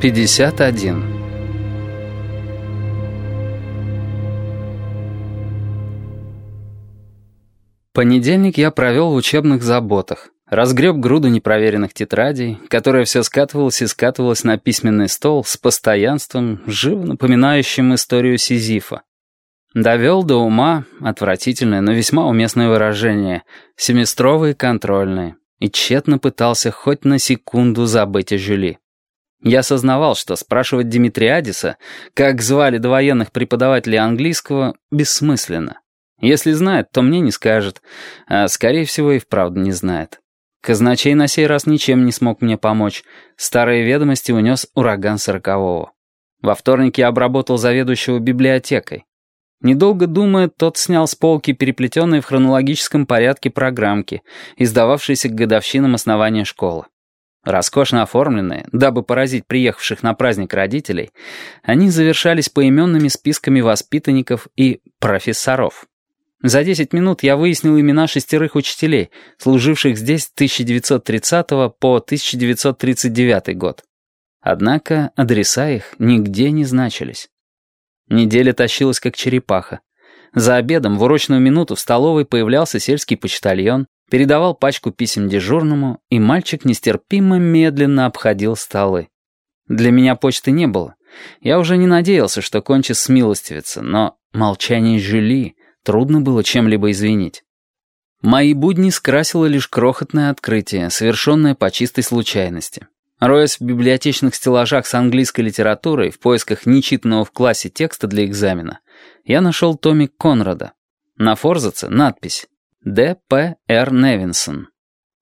51 Понедельник я провел в учебных заботах. Разгреб груду непроверенных тетрадей, которая все скатывалась и скатывалась на письменный стол с постоянством, живо напоминающим историю Сизифа. Довел до ума, отвратительное, но весьма уместное выражение, семестровые контрольные, и тщетно пытался хоть на секунду забыть о Жюли. Я осознавал, что спрашивать Димитриадиса, как звали довоенных преподавателей английского, бессмысленно. Если знает, то мне не скажет, а, скорее всего, и вправду не знает. Казначей на сей раз ничем не смог мне помочь. Старые ведомости унес ураган сорокового. Во вторник я обработал заведующего библиотекой. Недолго думая, тот снял с полки переплетенные в хронологическом порядке программки, издававшиеся к годовщинам основания школы. Роскошно оформленные, дабы поразить приехавших на праздник родителей, они завершались поименными списками воспитанников и профессоров. За 10 минут я выяснил имена шестерых учителей, служивших здесь с 1930 по 1939 год. Однако адреса их нигде не значились. Неделя тащилась как черепаха. За обедом в урочную минуту в столовой появлялся сельский почтальон, передавал пачку писем дежурному, и мальчик нестерпимо медленно обходил столы. Для меня почты не было. Я уже не надеялся, что кончис смилостивится, но молчание Жюли трудно было чем-либо извинить. Мои будни скрасило лишь крохотное открытие, совершенное по чистой случайности. Роясь в библиотечных стеллажах с английской литературой в поисках нечитанного в классе текста для экзамена, я нашел томик Конрада. На форзаце надпись «Д. П. Р. Невинсон».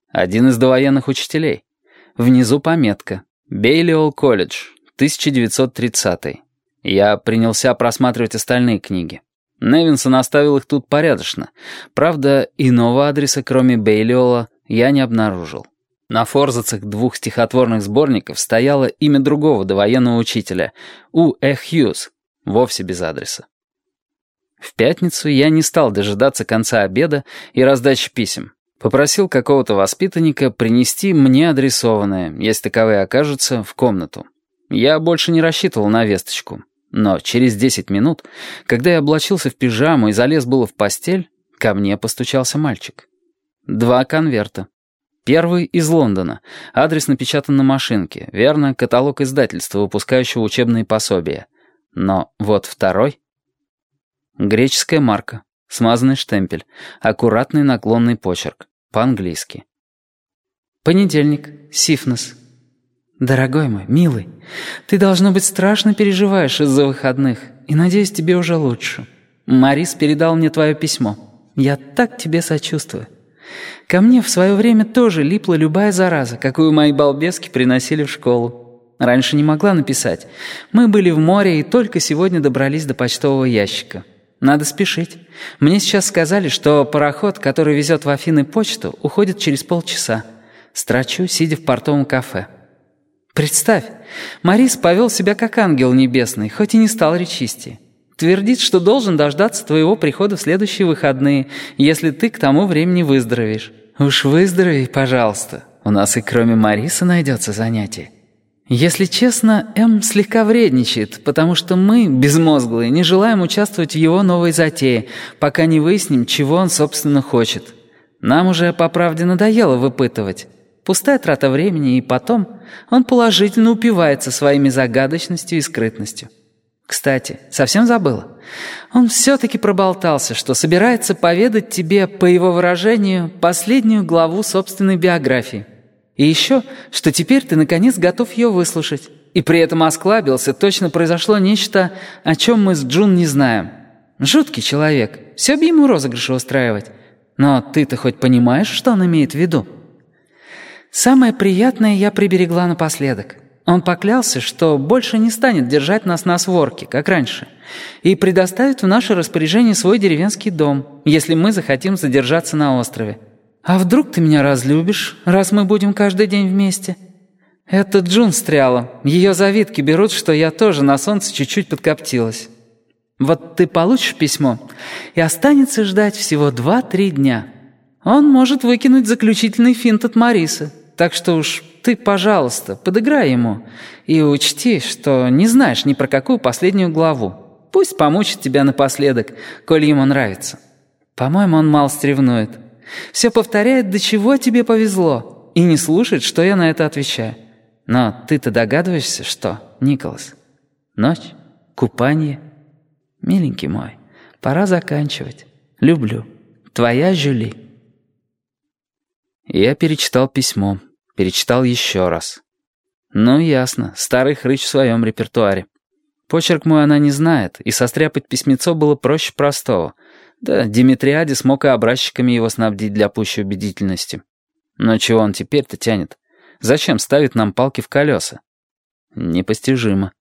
Один из довоенных учителей. Внизу пометка «Бейлиол колледж, 1930 Я принялся просматривать остальные книги. Невинсон оставил их тут порядочно. Правда, иного адреса, кроме Бейлиола, я не обнаружил. На форзацах двух стихотворных сборников стояло имя другого довоенного учителя, У. Э. Хьюз, вовсе без адреса. В пятницу я не стал дожидаться конца обеда и раздачи писем. Попросил какого-то воспитанника принести мне адресованное, если таковые окажутся, в комнату. Я больше не рассчитывал на весточку. Но через десять минут, когда я облачился в пижаму и залез было в постель, ко мне постучался мальчик. Два конверта. Первый из Лондона. Адрес напечатан на машинке. Верно, каталог издательства, выпускающего учебные пособия. Но вот второй. Греческая марка. Смазанный штемпель. Аккуратный наклонный почерк. По-английски. Понедельник. Сифнес. Дорогой мой, милый, ты, должно быть, страшно переживаешь из-за выходных, и, надеюсь, тебе уже лучше. Марис передал мне твое письмо. Я так тебе сочувствую. Ко мне в свое время тоже липла любая зараза, какую мои балбески приносили в школу. Раньше не могла написать. Мы были в море и только сегодня добрались до почтового ящика. Надо спешить. Мне сейчас сказали, что пароход, который везет в Афины почту, уходит через полчаса. Строчу, сидя в портовом кафе. Представь, Марис повел себя как ангел небесный, хоть и не стал речистее. Твердит, что должен дождаться твоего прихода в следующие выходные, если ты к тому времени выздоровеешь. Уж выздорови, пожалуйста. У нас и кроме Мариса найдется занятие. Если честно, М слегка вредничает, потому что мы, безмозглые, не желаем участвовать в его новой затее, пока не выясним, чего он, собственно, хочет. Нам уже, по правде, надоело выпытывать. Пустая трата времени, и потом он положительно упивается своими загадочностью и скрытностью. Кстати, совсем забыла. Он все-таки проболтался, что собирается поведать тебе, по его выражению, последнюю главу собственной биографии. И еще, что теперь ты наконец готов ее выслушать. И при этом осклабился, точно произошло нечто, о чем мы с Джун не знаем. Жуткий человек, все бы ему розыгрыши устраивать. Но ты-то хоть понимаешь, что он имеет в виду? Самое приятное я приберегла напоследок. Он поклялся, что больше не станет держать нас на сворке, как раньше, и предоставит в наше распоряжение свой деревенский дом, если мы захотим задержаться на острове. А вдруг ты меня разлюбишь, раз мы будем каждый день вместе? Это Джун стряла. Ее завидки берут, что я тоже на солнце чуть-чуть подкоптилась. Вот ты получишь письмо, и останется ждать всего два-три дня. Он может выкинуть заключительный финт от Марисы. Так что уж ты, пожалуйста, подыграй ему. И учти, что не знаешь ни про какую последнюю главу. Пусть помучит тебя напоследок, коль ему нравится. По-моему, он мало стревнует. Все повторяет, до чего тебе повезло, и не слушает, что я на это отвечаю. Но ты-то догадываешься, что, Николас? Ночь? Купание? Миленький мой, пора заканчивать. Люблю. Твоя Жюли. Я перечитал письмо, перечитал еще раз. Ну, ясно, старый хрыч в своем репертуаре. Почерк мой она не знает, и состряпать письмецо было проще простого. Да, Димитриади смог и образчиками его снабдить для пущей убедительности. Но чего он теперь-то тянет? Зачем ставит нам палки в колеса? Непостижимо.